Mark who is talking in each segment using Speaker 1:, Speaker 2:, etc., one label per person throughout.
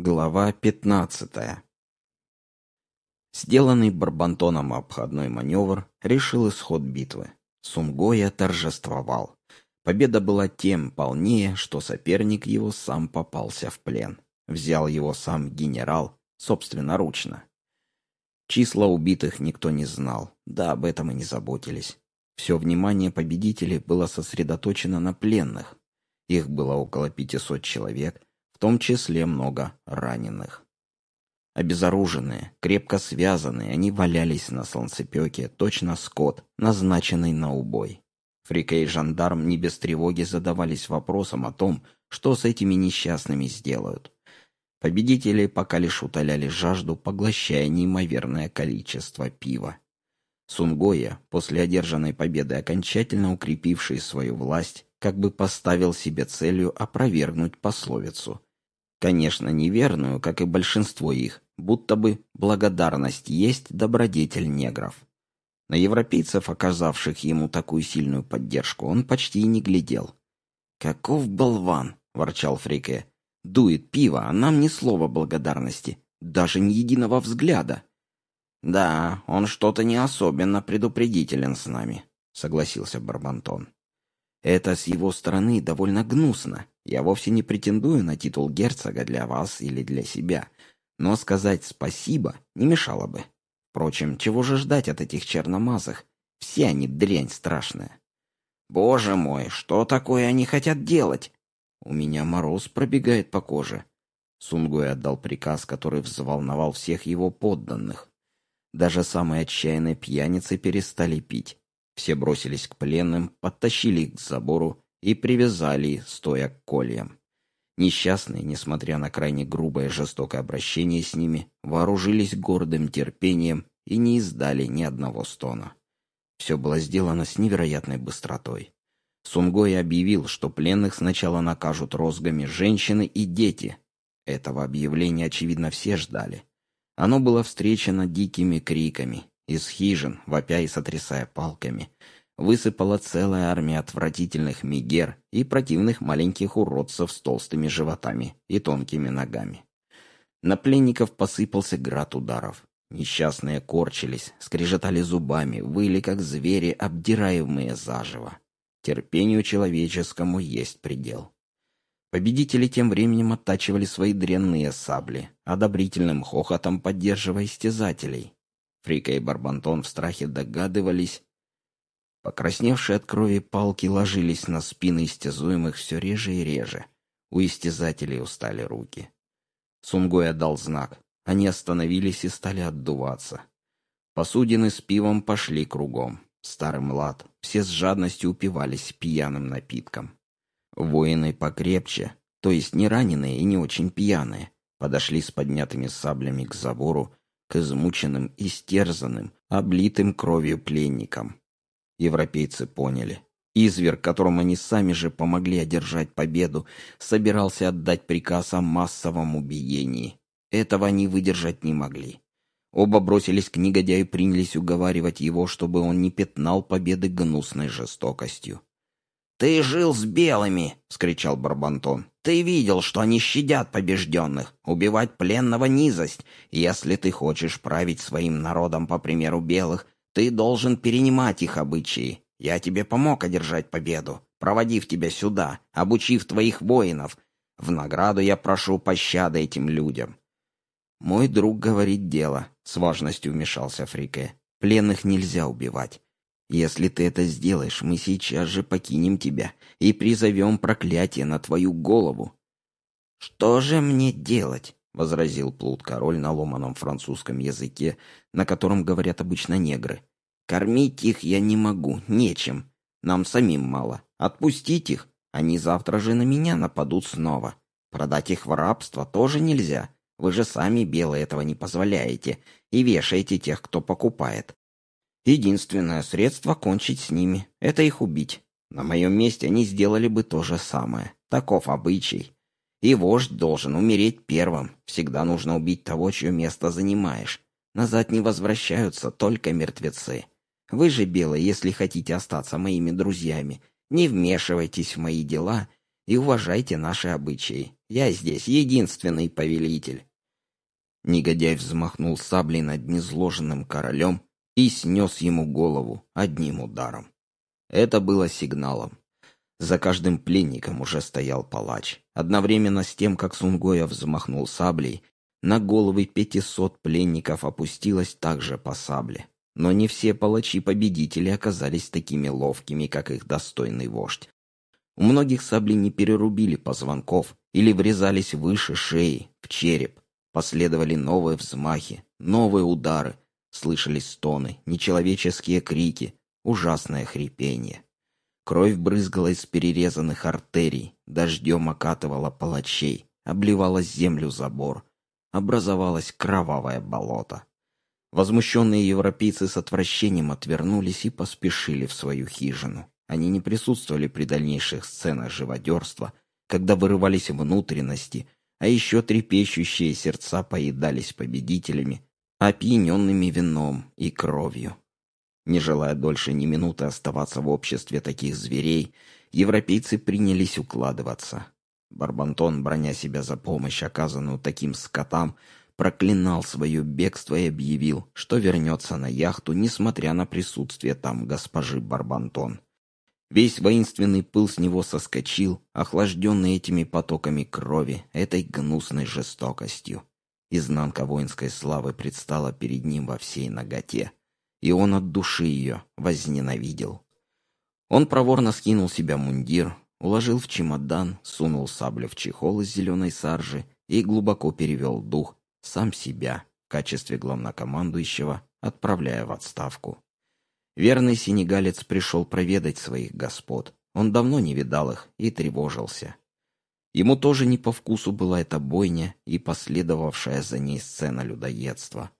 Speaker 1: Глава пятнадцатая. Сделанный Барбантоном обходной маневр решил исход битвы. Сумгоя торжествовал. Победа была тем полнее, что соперник его сам попался в плен. Взял его сам генерал собственноручно. Числа убитых никто не знал, да об этом и не заботились. Все внимание победителей было сосредоточено на пленных. Их было около 500 человек, том числе много раненых. Обезоруженные, крепко связанные, они валялись на солнцепеке, точно скот, назначенный на убой. Фрике и жандарм не без тревоги задавались вопросом о том, что с этими несчастными сделают. Победители пока лишь утоляли жажду, поглощая неимоверное количество пива. Сунгоя, после одержанной победы, окончательно укрепивший свою власть, как бы поставил себе целью опровергнуть пословицу. Конечно, неверную, как и большинство их, будто бы благодарность есть добродетель негров. На европейцев, оказавших ему такую сильную поддержку, он почти не глядел. «Каков болван!» — ворчал Фрике. «Дует пиво, а нам ни слова благодарности, даже ни единого взгляда». «Да, он что-то не особенно предупредителен с нами», — согласился Барбантон. «Это с его стороны довольно гнусно. Я вовсе не претендую на титул герцога для вас или для себя, но сказать спасибо не мешало бы. Впрочем, чего же ждать от этих черномазых? Все они дрянь страшная. Боже мой, что такое они хотят делать? У меня мороз пробегает по коже. Сунгуй отдал приказ, который взволновал всех его подданных. Даже самые отчаянные пьяницы перестали пить. Все бросились к пленным, подтащили их к забору и привязали, стоя к кольям. Несчастные, несмотря на крайне грубое и жестокое обращение с ними, вооружились гордым терпением и не издали ни одного стона. Все было сделано с невероятной быстротой. Сунгой объявил, что пленных сначала накажут розгами женщины и дети. Этого объявления, очевидно, все ждали. Оно было встречено дикими криками. Из хижин, вопя и сотрясая палками, высыпала целая армия отвратительных мигер и противных маленьких уродцев с толстыми животами и тонкими ногами. На пленников посыпался град ударов. Несчастные корчились, скрежетали зубами, выли, как звери, обдираемые заживо. Терпению человеческому есть предел. Победители тем временем оттачивали свои дрянные сабли, одобрительным хохотом поддерживая истязателей. Фрика и Барбантон в страхе догадывались. Покрасневшие от крови палки ложились на спины истязуемых все реже и реже. У истязателей устали руки. Сунгой отдал знак. Они остановились и стали отдуваться. Посудины с пивом пошли кругом. Старый млад. Все с жадностью упивались пьяным напитком. Воины покрепче, то есть не раненые и не очень пьяные, подошли с поднятыми саблями к забору, к измученным, истерзанным, облитым кровью пленникам. Европейцы поняли. Изверг, которому они сами же помогли одержать победу, собирался отдать приказ о массовом убиении. Этого они выдержать не могли. Оба бросились к негодяю и принялись уговаривать его, чтобы он не пятнал победы гнусной жестокостью. «Ты жил с белыми!» — вскричал Барбантон. «Ты видел, что они щадят побежденных. Убивать пленного — низость. Если ты хочешь править своим народом по примеру белых, ты должен перенимать их обычаи. Я тебе помог одержать победу, проводив тебя сюда, обучив твоих воинов. В награду я прошу пощады этим людям». «Мой друг говорит дело», — с важностью вмешался Фрике. «Пленных нельзя убивать. Если ты это сделаешь, мы сейчас же покинем тебя и призовем проклятие на твою голову». «Что же мне делать?» — возразил плут-король на ломаном французском языке, на котором говорят обычно негры. «Кормить их я не могу, нечем. Нам самим мало. Отпустить их, они завтра же на меня нападут снова. Продать их в рабство тоже нельзя. Вы же сами, белые, этого не позволяете и вешаете тех, кто покупает. Единственное средство кончить с ними — это их убить. На моем месте они сделали бы то же самое. Таков обычай. И вождь должен умереть первым. Всегда нужно убить того, чье место занимаешь. Назад не возвращаются только мертвецы. Вы же, белые, если хотите остаться моими друзьями, не вмешивайтесь в мои дела и уважайте наши обычаи. Я здесь единственный повелитель». Негодяй взмахнул саблей над незложенным королем и снес ему голову одним ударом. Это было сигналом. За каждым пленником уже стоял палач. Одновременно с тем, как Сунгоя взмахнул саблей, на головы пятисот пленников опустилась также по сабле. Но не все палачи-победители оказались такими ловкими, как их достойный вождь. У многих сабли не перерубили позвонков или врезались выше шеи, в череп. Последовали новые взмахи, новые удары. Слышались стоны, нечеловеческие крики, ужасное хрипение. Кровь брызгала из перерезанных артерий, дождем окатывала палачей, обливала землю забор. Образовалось кровавое болото. Возмущенные европейцы с отвращением отвернулись и поспешили в свою хижину. Они не присутствовали при дальнейших сценах живодерства, когда вырывались внутренности, а еще трепещущие сердца поедались победителями, опьяненными вином и кровью. Не желая дольше ни минуты оставаться в обществе таких зверей, европейцы принялись укладываться. Барбантон, броня себя за помощь, оказанную таким скотам, проклинал свое бегство и объявил, что вернется на яхту, несмотря на присутствие там госпожи Барбантон. Весь воинственный пыл с него соскочил, охлажденный этими потоками крови, этой гнусной жестокостью. Изнанка воинской славы предстала перед ним во всей ноготе, и он от души ее возненавидел. Он проворно скинул себя мундир, уложил в чемодан, сунул саблю в чехол из зеленой саржи и глубоко перевел дух, сам себя в качестве главнокомандующего, отправляя в отставку. Верный сенегалец пришел проведать своих господ. Он давно не видал их и тревожился. Ему тоже не по вкусу была эта бойня и последовавшая за ней сцена людоедства.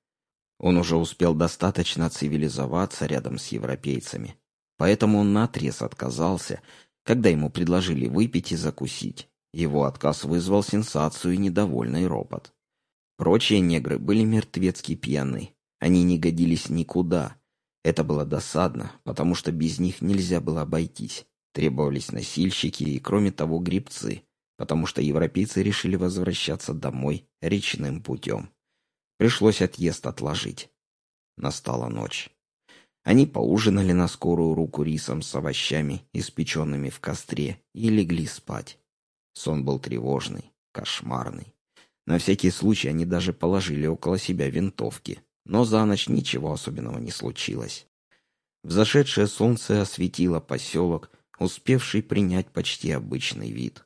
Speaker 1: Он уже успел достаточно цивилизоваться рядом с европейцами, поэтому он наотрез отказался, когда ему предложили выпить и закусить. Его отказ вызвал сенсацию и недовольный ропот. Прочие негры были мертвецки пьяны. Они не годились никуда. Это было досадно, потому что без них нельзя было обойтись. Требовались носильщики и, кроме того, грибцы, потому что европейцы решили возвращаться домой речным путем. Пришлось отъезд отложить. Настала ночь. Они поужинали на скорую руку рисом с овощами, испеченными в костре, и легли спать. Сон был тревожный, кошмарный. На всякий случай они даже положили около себя винтовки, но за ночь ничего особенного не случилось. Взошедшее солнце осветило поселок, успевший принять почти обычный вид.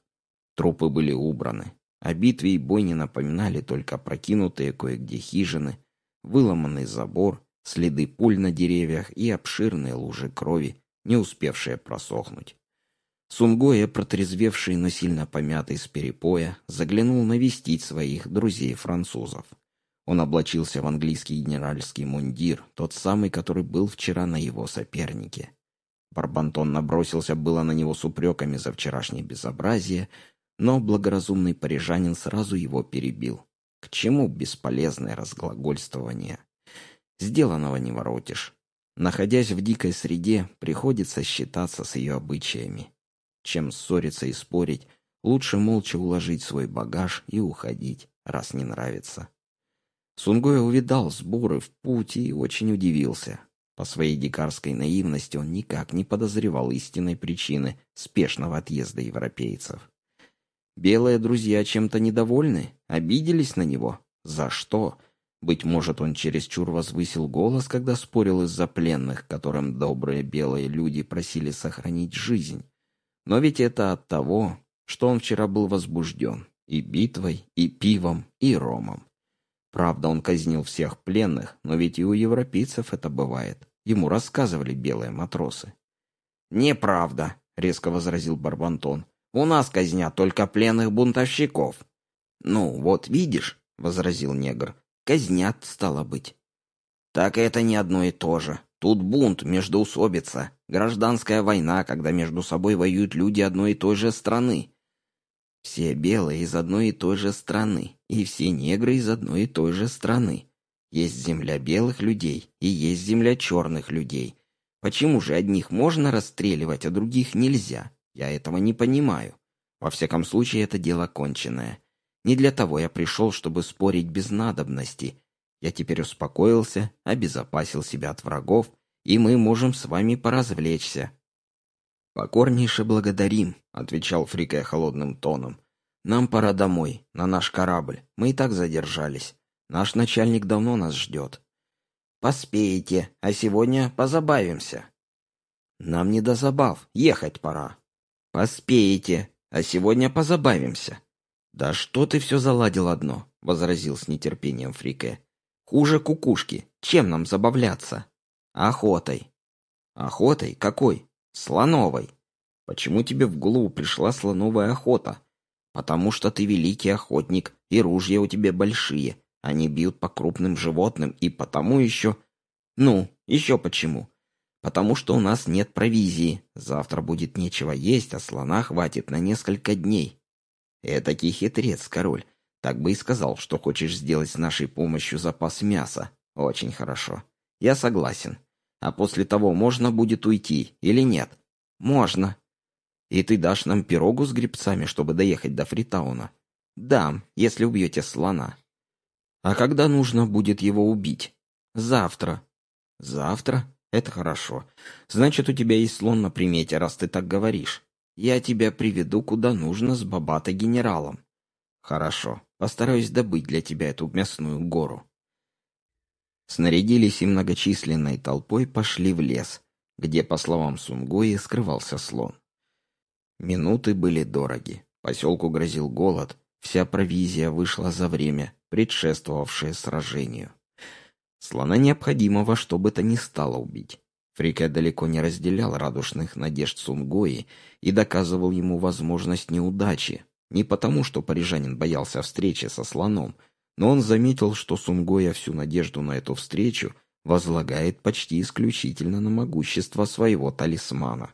Speaker 1: Трупы были убраны, о битве и бойне напоминали только прокинутые кое-где хижины, выломанный забор, следы пуль на деревьях и обширные лужи крови, не успевшие просохнуть. Сунгоя, протрезвевший, но сильно помятый с перепоя, заглянул навестить своих друзей-французов. Он облачился в английский генеральский мундир, тот самый, который был вчера на его сопернике. Барбантон набросился было на него с упреками за вчерашнее безобразие, но благоразумный парижанин сразу его перебил. К чему бесполезное разглагольствование? Сделанного не воротишь. Находясь в дикой среде, приходится считаться с ее обычаями. Чем ссориться и спорить, лучше молча уложить свой багаж и уходить, раз не нравится. Сунгоя увидал сборы в путь и очень удивился. По своей дикарской наивности он никак не подозревал истинной причины спешного отъезда европейцев. Белые друзья чем-то недовольны, обиделись на него. За что? Быть может, он чересчур возвысил голос, когда спорил из-за пленных, которым добрые белые люди просили сохранить жизнь. Но ведь это от того, что он вчера был возбужден и битвой, и пивом, и ромом. Правда, он казнил всех пленных, но ведь и у европейцев это бывает. Ему рассказывали белые матросы. «Неправда», — резко возразил Барбантон. «У нас казнят только пленных бунтовщиков». «Ну, вот видишь», — возразил негр, — «казнят, стало быть». «Так это не одно и то же. Тут бунт, междоусобица, гражданская война, когда между собой воюют люди одной и той же страны. Все белые из одной и той же страны, и все негры из одной и той же страны. Есть земля белых людей и есть земля черных людей. Почему же одних можно расстреливать, а других нельзя? Я этого не понимаю. Во всяком случае, это дело конченное. Не для того я пришел, чтобы спорить без надобности. Я теперь успокоился, обезопасил себя от врагов, и мы можем с вами поразвлечься». «Покорнейше благодарим», — отвечал Фрике холодным тоном. «Нам пора домой, на наш корабль. Мы и так задержались. Наш начальник давно нас ждет». «Поспеете, а сегодня позабавимся». «Нам не до забав, ехать пора». «Поспеете, а сегодня позабавимся». «Да что ты все заладил одно?» — возразил с нетерпением Фрике. «Хуже кукушки. Чем нам забавляться?» «Охотой». «Охотой? Какой?» «Слоновой». «Почему тебе в голову пришла слоновая охота?» «Потому что ты великий охотник, и ружья у тебя большие. Они бьют по крупным животным, и потому еще...» «Ну, еще почему?» «Потому что у нас нет провизии. Завтра будет нечего есть, а слона хватит на несколько дней». Этакий хитрец, король. Так бы и сказал, что хочешь сделать с нашей помощью запас мяса. Очень хорошо. Я согласен. А после того можно будет уйти или нет? Можно. И ты дашь нам пирогу с грибцами, чтобы доехать до Фритауна? Дам, если убьете слона. А когда нужно будет его убить? Завтра. Завтра? Это хорошо. Значит, у тебя есть слон на примете, раз ты так говоришь. Я тебя приведу куда нужно с бабата-генералом. Хорошо, постараюсь добыть для тебя эту мясную гору. Снарядились и многочисленной толпой пошли в лес, где, по словам Сунгои, скрывался слон. Минуты были дороги. Поселку грозил голод, вся провизия вышла за время, предшествовавшее сражению. Слона необходимо во что бы то ни стало убить. Фрике далеко не разделял радушных надежд Сунгои и доказывал ему возможность неудачи. Не потому, что парижанин боялся встречи со слоном, но он заметил, что Сунгоя всю надежду на эту встречу возлагает почти исключительно на могущество своего талисмана.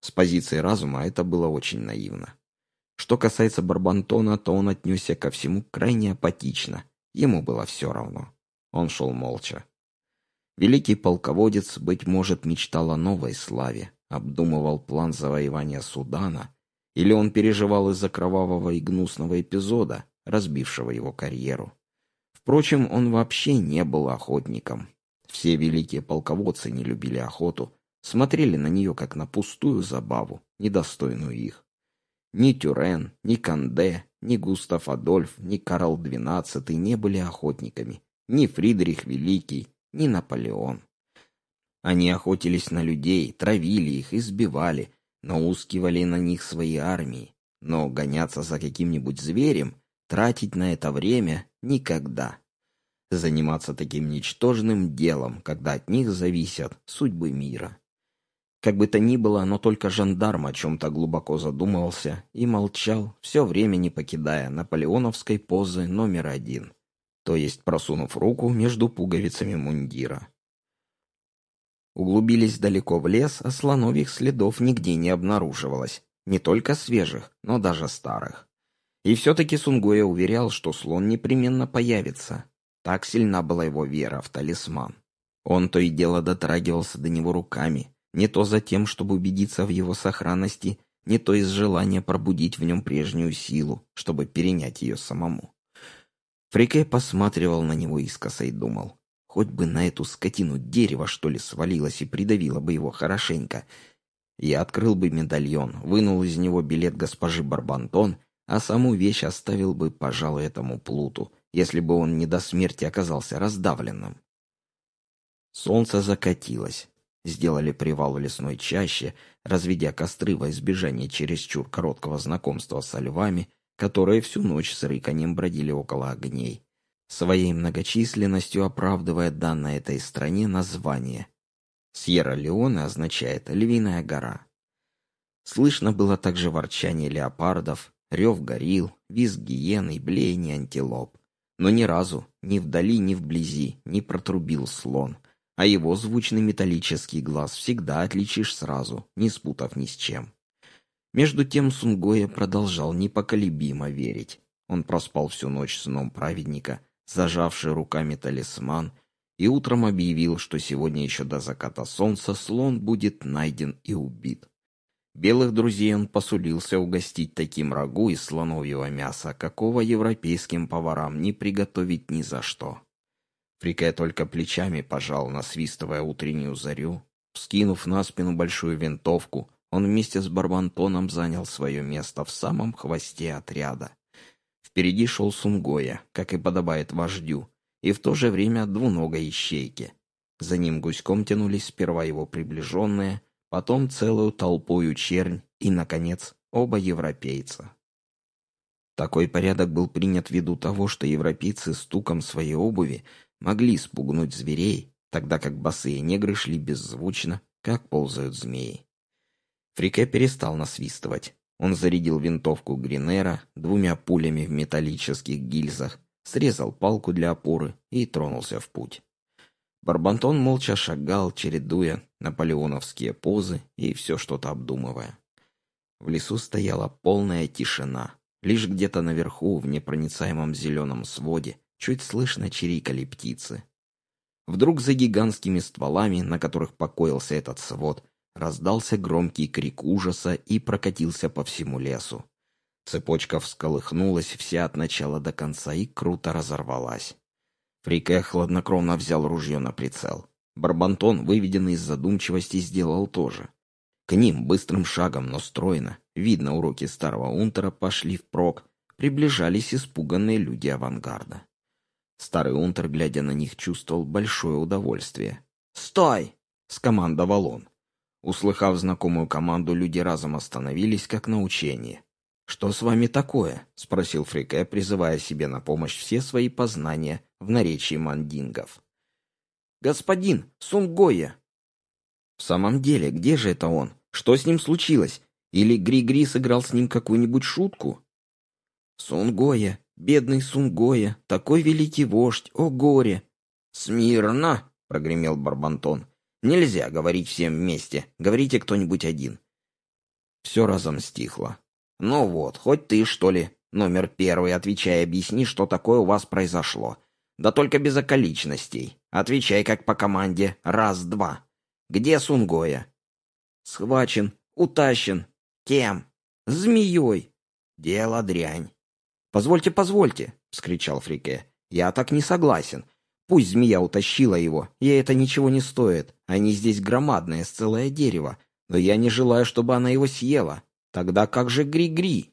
Speaker 1: С позиции разума это было очень наивно. Что касается Барбантона, то он отнесся ко всему крайне апатично. Ему было все равно. Он шел молча. Великий полководец, быть может, мечтал о новой славе, обдумывал план завоевания Судана, или он переживал из-за кровавого и гнусного эпизода, разбившего его карьеру. Впрочем, он вообще не был охотником. Все великие полководцы не любили охоту, смотрели на нее как на пустую забаву, недостойную их. Ни Тюрен, ни Канде, ни Густав Адольф, ни Карл XII не были охотниками, ни Фридрих Великий, ни Наполеон. Они охотились на людей, травили их, избивали, наускивали на них свои армии. Но гоняться за каким-нибудь зверем, тратить на это время — никогда. Заниматься таким ничтожным делом, когда от них зависят судьбы мира. Как бы то ни было, но только жандарм о чем-то глубоко задумывался и молчал, все время не покидая наполеоновской позы номер один то есть просунув руку между пуговицами мундира. Углубились далеко в лес, а слоновьих следов нигде не обнаруживалось, не только свежих, но даже старых. И все-таки Сунгоя уверял, что слон непременно появится. Так сильна была его вера в талисман. Он то и дело дотрагивался до него руками, не то за тем, чтобы убедиться в его сохранности, не то из желания пробудить в нем прежнюю силу, чтобы перенять ее самому. Фрике посматривал на него искоса и думал, хоть бы на эту скотину дерево, что ли, свалилось и придавило бы его хорошенько. Я открыл бы медальон, вынул из него билет госпожи Барбантон, а саму вещь оставил бы, пожалуй, этому плуту, если бы он не до смерти оказался раздавленным. Солнце закатилось. Сделали привал в лесной чаще, разведя костры во избежание чересчур короткого знакомства со львами, которые всю ночь с рыканьем бродили около огней, своей многочисленностью оправдывая данное этой стране название. Сьерра-Леоне означает «львиная гора». Слышно было также ворчание леопардов, рев горил, визг гиен и блеяние антилоп. Но ни разу, ни вдали, ни вблизи, не протрубил слон, а его звучный металлический глаз всегда отличишь сразу, не спутав ни с чем. Между тем Сунгоя продолжал непоколебимо верить. Он проспал всю ночь сном праведника, зажавший руками талисман, и утром объявил, что сегодня еще до заката солнца слон будет найден и убит. Белых друзей он посулился угостить таким рагу из слоновьего мяса, какого европейским поварам не приготовить ни за что. Фрике только плечами пожал, насвистывая утреннюю зарю. Вскинув на спину большую винтовку, он вместе с Барбантоном занял свое место в самом хвосте отряда. Впереди шел Сунгоя, как и подобает вождю, и в то же время двуногой ищейки. За ним гуськом тянулись сперва его приближенные, потом целую толпою чернь и, наконец, оба европейца. Такой порядок был принят ввиду того, что европейцы стуком своей обуви могли спугнуть зверей, тогда как босые негры шли беззвучно, как ползают змеи. Фрике перестал насвистывать. Он зарядил винтовку Гринера двумя пулями в металлических гильзах, срезал палку для опоры и тронулся в путь. Барбантон молча шагал, чередуя наполеоновские позы и все что-то обдумывая. В лесу стояла полная тишина. Лишь где-то наверху, в непроницаемом зеленом своде, чуть слышно чирикали птицы. Вдруг за гигантскими стволами, на которых покоился этот свод, раздался громкий крик ужаса и прокатился по всему лесу. Цепочка всколыхнулась вся от начала до конца и круто разорвалась. Фрике хладнокровно взял ружье на прицел. Барбантон, выведенный из задумчивости, сделал то же. К ним быстрым шагом, но стройно, видно уроки старого унтера, пошли впрок, приближались испуганные люди авангарда. Старый унтер, глядя на них, чувствовал большое удовольствие. «Стой!» — скомандовал он. Услыхав знакомую команду, люди разом остановились, как на учении. «Что с вами такое?» — спросил Фрике, призывая себе на помощь все свои познания в наречии мандингов. «Господин, Сунгоя!» «В самом деле, где же это он? Что с ним случилось? Или Гри-Гри сыграл с ним какую-нибудь шутку?» «Сунгоя, бедный Сунгоя, такой великий вождь, о горе!» «Смирно!» — прогремел Барбантон. «Нельзя говорить всем вместе, говорите кто-нибудь один». Все разом стихло. «Ну вот, хоть ты, что ли, номер первый, отвечай, объясни, что такое у вас произошло. Да только без околичностей. Отвечай как по команде. Раз-два. Где Сунгоя? Схвачен. Утащен. Кем? Змеей. Дело дрянь. «Позвольте, позвольте!» — вскричал Фрике. «Я так не согласен. Пусть змея утащила его, ей это ничего не стоит. Они здесь громадные, целое дерево. Но я не желаю, чтобы она его съела. Тогда как же Гри-Гри?»